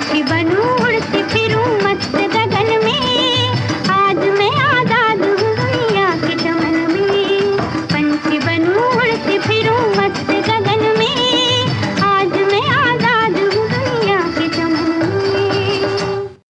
बनू उड़ती